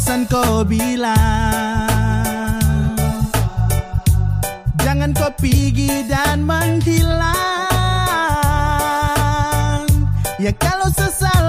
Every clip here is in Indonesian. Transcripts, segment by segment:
bosan kau bilang. Jangan kau pergi dan menghilang. Ya kalau sesalah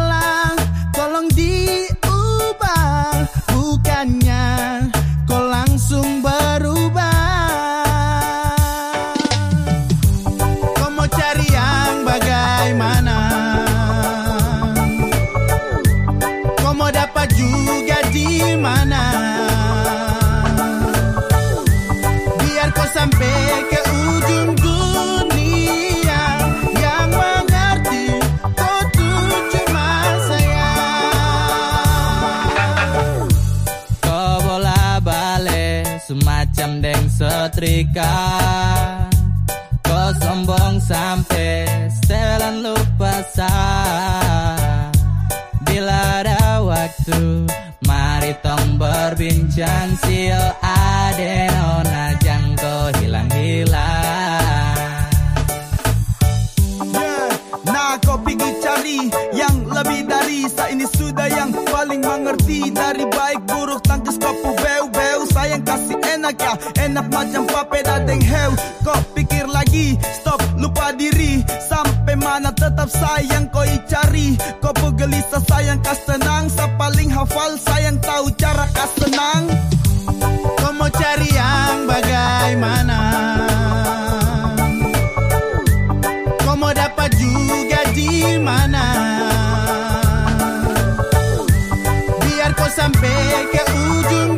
semacam deng setrika. Kau sombong sampai setelan lupa Bila ada waktu Mari tong berbincang Sio adeno Najang kau hilang-hilang Yeah, nah kau pergi cari yang lebih dari Sa ini sudah yang paling mengerti. Dari baik buruk tangkis kau enak macam papeda deng heu Kau pikir lagi, stop lupa diri. Sampai mana tetap sayang kau cari. Kau pu gelisah sayang kas tenang Sa paling hafal sayang tahu cara kas tenang Kau mau cari yang bagaimana? Kau mau dapat juga di mana? Biar kau sampai ke ujung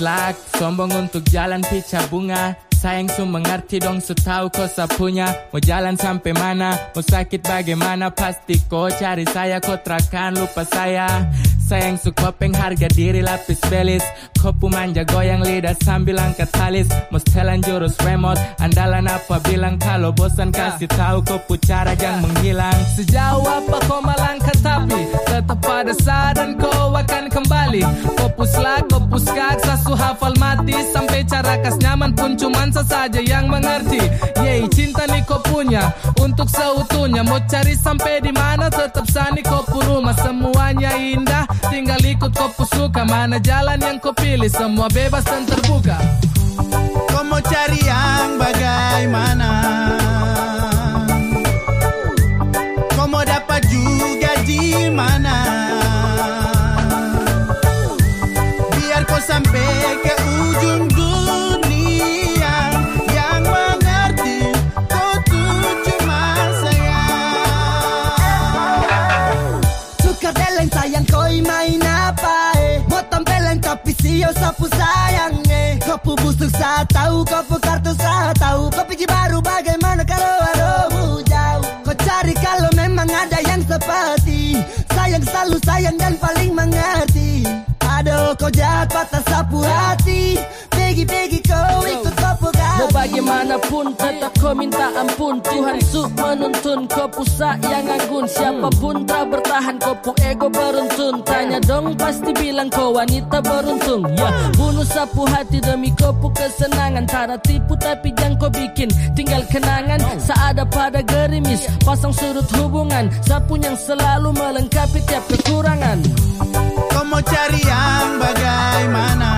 slack Sombong untuk jalan pica bunga. Sayang su mengerti dong su tahu kau sapunya. Mau jalan sampai mana Mau sakit bagaimana? Pasti kau cari saya Kau terakan lupa saya. Sayang su kopeng harga diri lapis belis. Kopu manja goyang lidah sambil angkat talis Mau setelan jurus remote Andalan apa bilang? Kalau bosan kasih tahu Kopu cara yang menghilang. Sejauh apa kau melangkah tapi Tetap pada saat dan kau akan kembali Kopus lah, kopus kak Sasu hafal mati. Sampai cara kas nyaman pun cuman sesaja yang mengerti. Yeay cinta nih kau punya Untuk seutuhnya. Mau cari sampai di mana Tetap sani kau rumah. Semuanya indah Tinggal ikut kau suka. Mana jalan yang kau pilih Semua bebas dan terbuka sampai ke ujung dunia. Yang mengerti kau tuh cuma saya Suka deleng sayang koi main apa eh? Mau tampeleng tapi sio sapu sayang eh? Kopu busuk sa tahu kopu kartu sa tahu. Pergi baru bagaimana kalau adumu jauh? Kau cari kalau memang ada yang seperti. Sayang selalu sayang dan paling mengerti Kau jahat patah sapu hati. Pegi-pegi kau ikut kopu Mau kami bagaimanapun tetap kau minta ampun. Tuhan su menuntun kau pusa yang anggun Siapa pun tak bertahan kau pu ego beruntun. Tanya dong pasti bilang kau wanita beruntung. Ya bunuh sapu hati demi kau pu kesenangan. Tara tipu tapi jangan kau bikin. Tinggal kenangan Seada pada gerimis. Pasang surut hubungan Sapu yang selalu melengkapi tiap kekurangan. Kau mau cari yang bagaimana